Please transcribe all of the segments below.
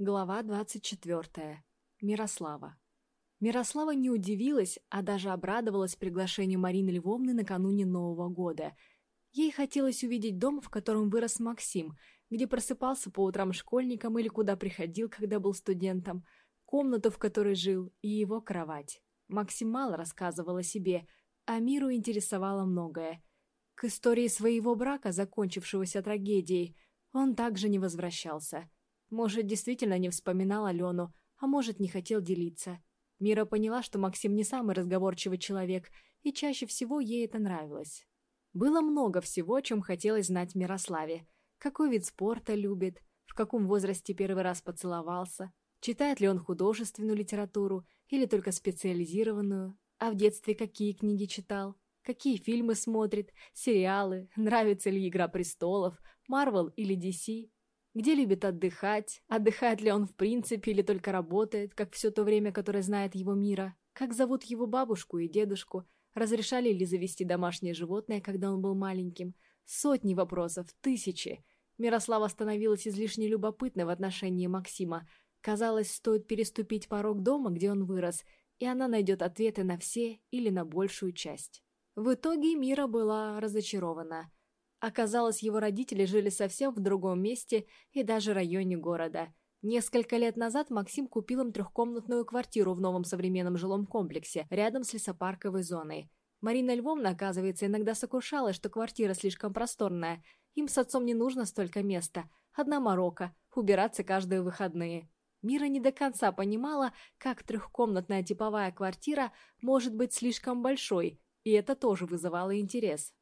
Глава 24. Мирослава. Мирослава не удивилась, а даже обрадовалась приглашению Марины Львовны накануне Нового года. Ей хотелось увидеть дом, в котором вырос Максим, где просыпался по утрам школьником или куда приходил, когда был студентом, комнату, в которой жил, и его кровать. Максим мало рассказывал о себе, а миру интересовало многое. К истории своего брака, закончившегося трагедией, он также не возвращался – может, действительно не вспоминал Алену, а может, не хотел делиться. Мира поняла, что Максим не самый разговорчивый человек, и чаще всего ей это нравилось. Было много всего, о чем хотелось знать Мирославе. Какой вид спорта любит, в каком возрасте первый раз поцеловался, читает ли он художественную литературу или только специализированную, а в детстве какие книги читал, какие фильмы смотрит, сериалы, нравится ли «Игра престолов», «Марвел» или «DC», где любит отдыхать, отдыхает ли он в принципе или только работает, как все то время, которое знает его мира, как зовут его бабушку и дедушку, разрешали ли завести домашнее животное, когда он был маленьким. Сотни вопросов, тысячи. Мирослава становилась излишне любопытной в отношении Максима. Казалось, стоит переступить порог дома, где он вырос, и она найдет ответы на все или на большую часть. В итоге Мира была разочарована – Оказалось, его родители жили совсем в другом месте и даже районе города. Несколько лет назад Максим купил им трехкомнатную квартиру в новом современном жилом комплексе, рядом с лесопарковой зоной. Марина Львовна, оказывается, иногда сокрушалась, что квартира слишком просторная. Им с отцом не нужно столько места. Одна морока, убираться каждые выходные. Мира не до конца понимала, как трехкомнатная типовая квартира может быть слишком большой, и это тоже вызывало интерес.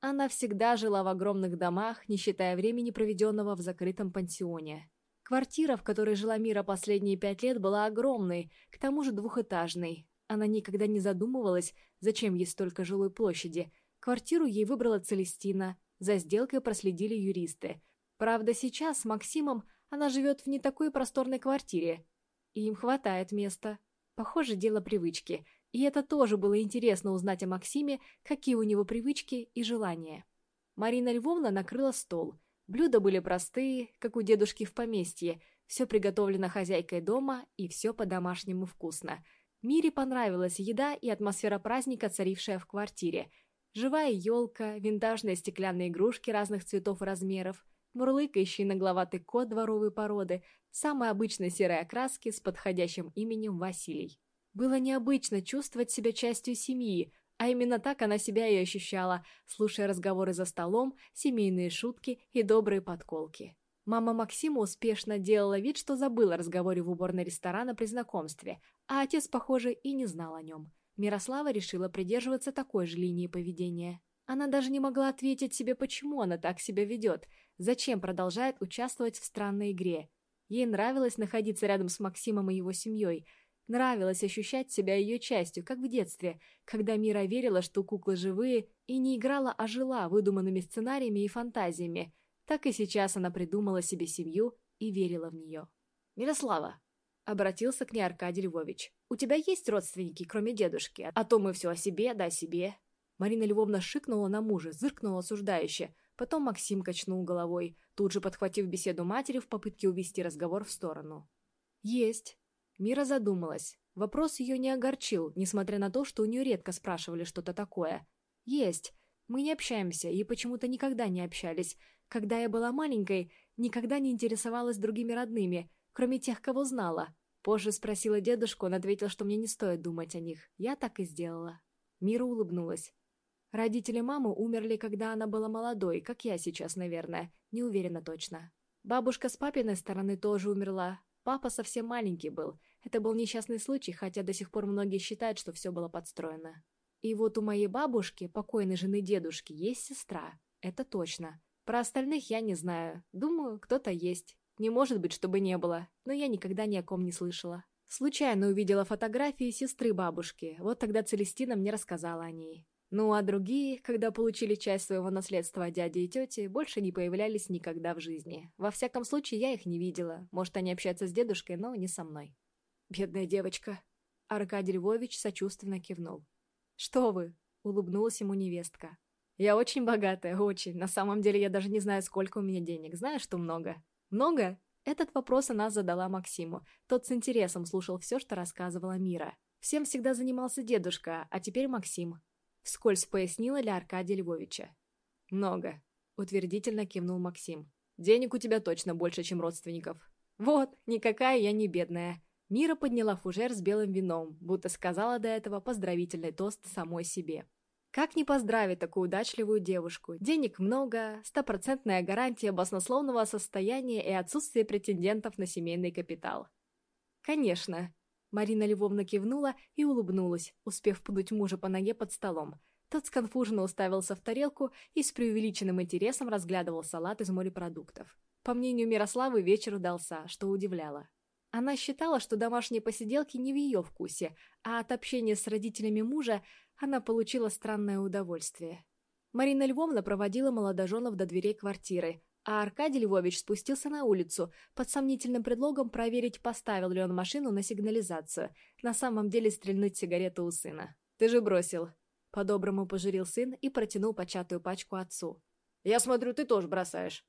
Она всегда жила в огромных домах, не считая времени, проведенного в закрытом пансионе. Квартира, в которой жила Мира последние пять лет, была огромной, к тому же двухэтажной. Она никогда не задумывалась, зачем ей столько жилой площади. Квартиру ей выбрала Целестина, за сделкой проследили юристы. Правда, сейчас с Максимом она живет в не такой просторной квартире. И им хватает места. Похоже, дело привычки – и это тоже было интересно узнать о Максиме, какие у него привычки и желания. Марина Львовна накрыла стол. Блюда были простые, как у дедушки в поместье. Все приготовлено хозяйкой дома и все по-домашнему вкусно. Мире понравилась еда и атмосфера праздника, царившая в квартире. Живая елка, винтажные стеклянные игрушки разных цветов и размеров, мурлыкающий нагловатый кот дворовой породы, самой обычной серой окраски с подходящим именем Василий. Было необычно чувствовать себя частью семьи, а именно так она себя и ощущала, слушая разговоры за столом, семейные шутки и добрые подколки. Мама Максима успешно делала вид, что забыла о в уборной ресторана при знакомстве, а отец, похоже, и не знал о нем. Мирослава решила придерживаться такой же линии поведения. Она даже не могла ответить себе, почему она так себя ведет, зачем продолжает участвовать в странной игре. Ей нравилось находиться рядом с Максимом и его семьей – Нравилось ощущать себя ее частью, как в детстве, когда Мира верила, что куклы живые, и не играла, а жила выдуманными сценариями и фантазиями. Так и сейчас она придумала себе семью и верила в нее. «Мирослава!» — обратился к ней Аркадий Львович. «У тебя есть родственники, кроме дедушки? А то мы все о себе, да о себе». Марина Львовна шикнула на мужа, зыркнула осуждающе. Потом Максим качнул головой, тут же подхватив беседу матери в попытке увести разговор в сторону. «Есть», Мира задумалась. Вопрос ее не огорчил, несмотря на то, что у нее редко спрашивали что-то такое. «Есть. Мы не общаемся и почему-то никогда не общались. Когда я была маленькой, никогда не интересовалась другими родными, кроме тех, кого знала. Позже спросила дедушку, он ответил, что мне не стоит думать о них. Я так и сделала». Мира улыбнулась. Родители мамы умерли, когда она была молодой, как я сейчас, наверное. Не уверена точно. Бабушка с папиной стороны тоже умерла. Папа совсем маленький был — это был несчастный случай, хотя до сих пор многие считают, что все было подстроено. И вот у моей бабушки, покойной жены дедушки, есть сестра. Это точно. Про остальных я не знаю. Думаю, кто-то есть. Не может быть, чтобы не было. Но я никогда ни о ком не слышала. Случайно увидела фотографии сестры бабушки. Вот тогда Целестина мне рассказала о ней. Ну а другие, когда получили часть своего наследства от дяди и тети, больше не появлялись никогда в жизни. Во всяком случае, я их не видела. Может, они общаются с дедушкой, но не со мной. «Бедная девочка!» Аркадий Львович сочувственно кивнул. «Что вы?» — улыбнулась ему невестка. «Я очень богатая, очень. На самом деле я даже не знаю, сколько у меня денег. Знаешь, что много?» «Много?» Этот вопрос она задала Максиму. Тот с интересом слушал все, что рассказывала Мира. Всем всегда занимался дедушка, а теперь Максим. Вскользь пояснила для Аркадия Львовича. «Много», — утвердительно кивнул Максим. «Денег у тебя точно больше, чем родственников». «Вот, никакая я не бедная». Мира подняла фужер с белым вином, будто сказала до этого поздравительный тост самой себе. Как не поздравить такую удачливую девушку? Денег много, стопроцентная гарантия баснословного состояния и отсутствие претендентов на семейный капитал. Конечно. Марина Львовна кивнула и улыбнулась, успев пнуть мужа по ноге под столом. Тот сконфуженно уставился в тарелку и с преувеличенным интересом разглядывал салат из морепродуктов. По мнению Мирославы, вечер удался, что удивляло. Она считала, что домашние посиделки не в ее вкусе, а от общения с родителями мужа она получила странное удовольствие. Марина Львовна проводила молодоженов до дверей квартиры, а Аркадий Львович спустился на улицу под сомнительным предлогом проверить, поставил ли он машину на сигнализацию, на самом деле стрельнуть сигарету у сына. «Ты же бросил!» По-доброму пожурил сын и протянул початую пачку отцу. «Я смотрю, ты тоже бросаешь!»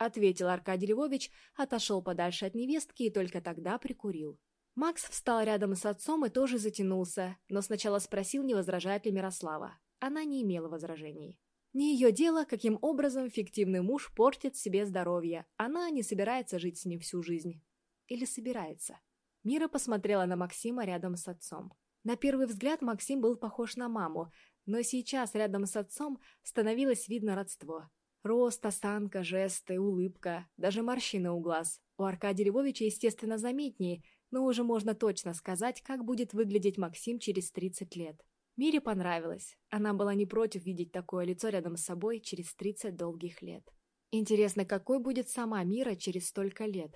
Ответил Аркадий Львович, отошел подальше от невестки и только тогда прикурил. Макс встал рядом с отцом и тоже затянулся, но сначала спросил, не возражает ли Мирослава. Она не имела возражений. Не ее дело, каким образом фиктивный муж портит себе здоровье. Она не собирается жить с ним всю жизнь. Или собирается. Мира посмотрела на Максима рядом с отцом. На первый взгляд Максим был похож на маму, но сейчас рядом с отцом становилось видно родство. Рост, осанка, жесты, улыбка, даже морщины у глаз. У Аркадия Львовича, естественно, заметнее, но уже можно точно сказать, как будет выглядеть Максим через 30 лет. Мире понравилось. Она была не против видеть такое лицо рядом с собой через 30 долгих лет. Интересно, какой будет сама Мира через столько лет?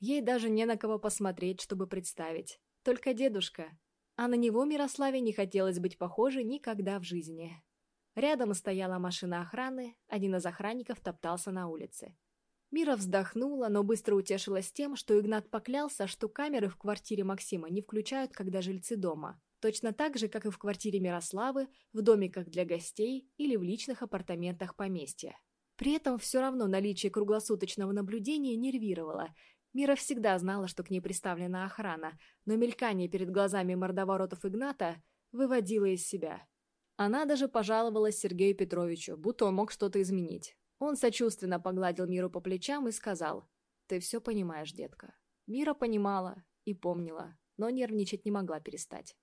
Ей даже не на кого посмотреть, чтобы представить. Только дедушка. А на него Мирославе не хотелось быть похожей никогда в жизни. Рядом стояла машина охраны, один из охранников топтался на улице. Мира вздохнула, но быстро утешилась тем, что Игнат поклялся, что камеры в квартире Максима не включают, когда жильцы дома. Точно так же, как и в квартире Мирославы, в домиках для гостей или в личных апартаментах поместья. При этом все равно наличие круглосуточного наблюдения нервировало. Мира всегда знала, что к ней приставлена охрана, но мелькание перед глазами мордоворотов Игната выводило из себя. Она даже пожаловалась Сергею Петровичу, будто он мог что-то изменить. Он сочувственно погладил Миру по плечам и сказал, «Ты все понимаешь, детка». Мира понимала и помнила, но нервничать не могла перестать.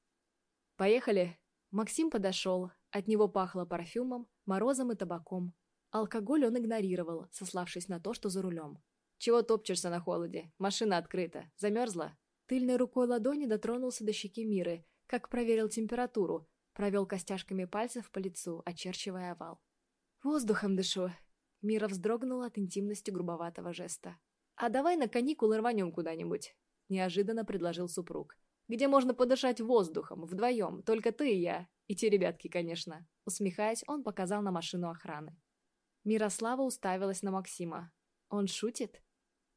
«Поехали». Максим подошел, от него пахло парфюмом, морозом и табаком. Алкоголь он игнорировал, сославшись на то, что за рулем. «Чего топчешься на холоде? Машина открыта. Замерзла?» Тыльной рукой ладони дотронулся до щеки Миры, как проверил температуру, Провел костяшками пальцев по лицу, очерчивая овал. «Воздухом дышу!» Мира вздрогнула от интимности грубоватого жеста. «А давай на каникулы рванем куда-нибудь», — неожиданно предложил супруг. «Где можно подышать воздухом, вдвоем, только ты и я, и те ребятки, конечно». Усмехаясь, он показал на машину охраны. Мирослава уставилась на Максима. «Он шутит?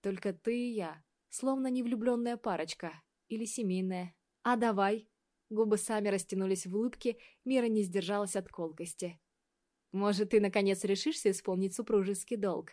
Только ты и я, словно невлюбленная парочка. Или семейная. А давай!» Губы сами растянулись в улыбке, Мира не сдержалась от колкости. «Может, ты, наконец, решишься исполнить супружеский долг?»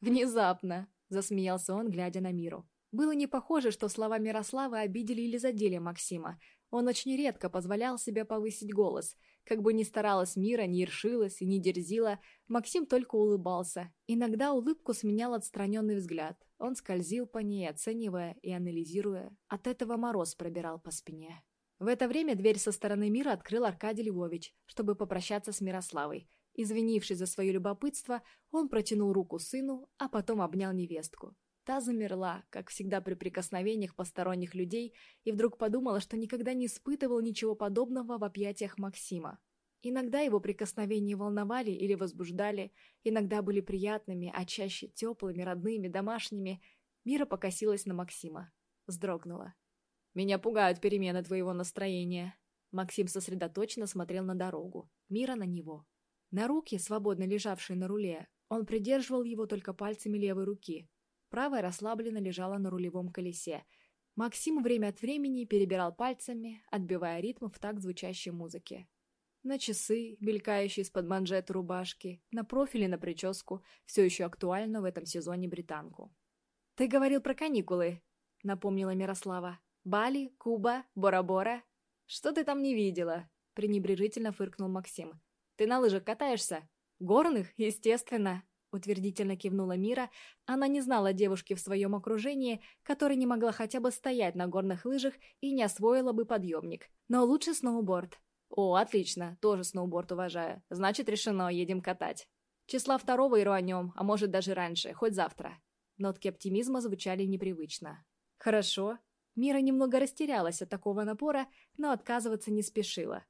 «Внезапно!» — засмеялся он, глядя на Миру. Было не похоже, что слова Мирославы обидели или задели Максима. Он очень редко позволял себе повысить голос. Как бы ни старалась Мира, не ершилась и не дерзила, Максим только улыбался. Иногда улыбку сменял отстраненный взгляд. Он скользил по ней, оценивая и анализируя. От этого мороз пробирал по спине. В это время дверь со стороны мира открыл Аркадий Львович, чтобы попрощаться с Мирославой. Извинившись за свое любопытство, он протянул руку сыну, а потом обнял невестку. Та замерла, как всегда при прикосновениях посторонних людей, и вдруг подумала, что никогда не испытывал ничего подобного в объятиях Максима. Иногда его прикосновения волновали или возбуждали, иногда были приятными, а чаще теплыми, родными, домашними. Мира покосилась на Максима. Вздрогнула. Меня пугают перемены твоего настроения». Максим сосредоточенно смотрел на дорогу. Мира на него. На руки, свободно лежавшей на руле, он придерживал его только пальцами левой руки. Правая расслабленно лежала на рулевом колесе. Максим время от времени перебирал пальцами, отбивая ритм в такт звучащей музыки. На часы, мелькающие из-под манжеты рубашки, на профиле на прическу, все еще актуально в этом сезоне британку. «Ты говорил про каникулы», — напомнила Мирослава. «Бали, Куба, Бора-Бора. Что ты там не видела?» — пренебрежительно фыркнул Максим. «Ты на лыжах катаешься?» «Горных, естественно», — утвердительно кивнула Мира. Она не знала девушки в своем окружении, которая не могла хотя бы стоять на горных лыжах и не освоила бы подъемник. Но лучше сноуборд. «О, отлично, тоже сноуборд уважаю. Значит, решено, едем катать. Числа второго и рванем, а может даже раньше, хоть завтра». Нотки оптимизма звучали непривычно. «Хорошо». Мира немного растерялась от такого напора, но отказываться не спешила.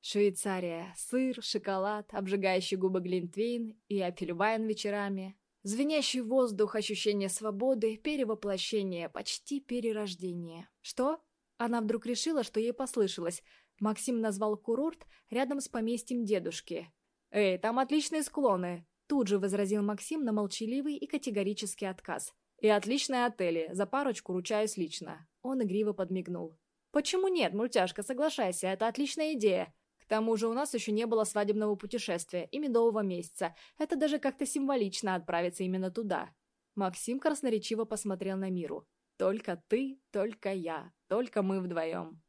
Швейцария. Сыр, шоколад, обжигающий губы глинтвейн и апельвайн вечерами. Звенящий воздух, ощущение свободы, перевоплощение, почти перерождение. Что? Она вдруг решила, что ей послышалось. Максим назвал курорт рядом с поместьем дедушки. «Эй, там отличные склоны!» Тут же возразил Максим на молчаливый и категорический отказ. «И отличные отели, за парочку ручаюсь лично». Он игриво подмигнул. «Почему нет, мультяшка, соглашайся, это отличная идея. К тому же у нас еще не было свадебного путешествия и медового месяца. Это даже как-то символично отправиться именно туда». Максим красноречиво посмотрел на Миру. «Только ты, только я, только мы вдвоем».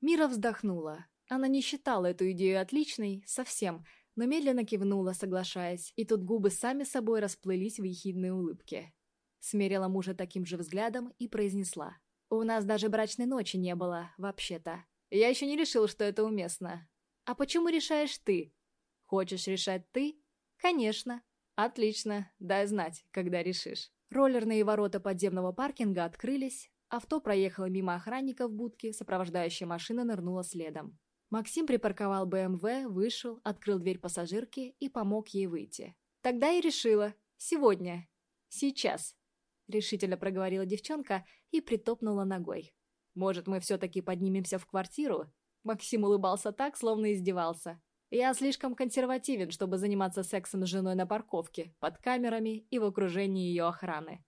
Мира вздохнула. Она не считала эту идею отличной, совсем, но медленно кивнула, соглашаясь, и тут губы сами собой расплылись в ехидной улыбке. Смерила мужа таким же взглядом и произнесла. «У нас даже брачной ночи не было, вообще-то. Я еще не решил, что это уместно. А почему решаешь ты? Хочешь решать ты? Конечно. Отлично, дай знать, когда решишь». Роллерные ворота подземного паркинга открылись, авто проехало мимо охранника в будке, сопровождающая машина нырнула следом. Максим припарковал БМВ, вышел, открыл дверь пассажирки и помог ей выйти. «Тогда и решила. Сегодня. Сейчас», — решительно проговорила девчонка и притопнула ногой. «Может, мы все-таки поднимемся в квартиру?» Максим улыбался так, словно издевался. «Я слишком консервативен, чтобы заниматься сексом с женой на парковке, под камерами и в окружении ее охраны.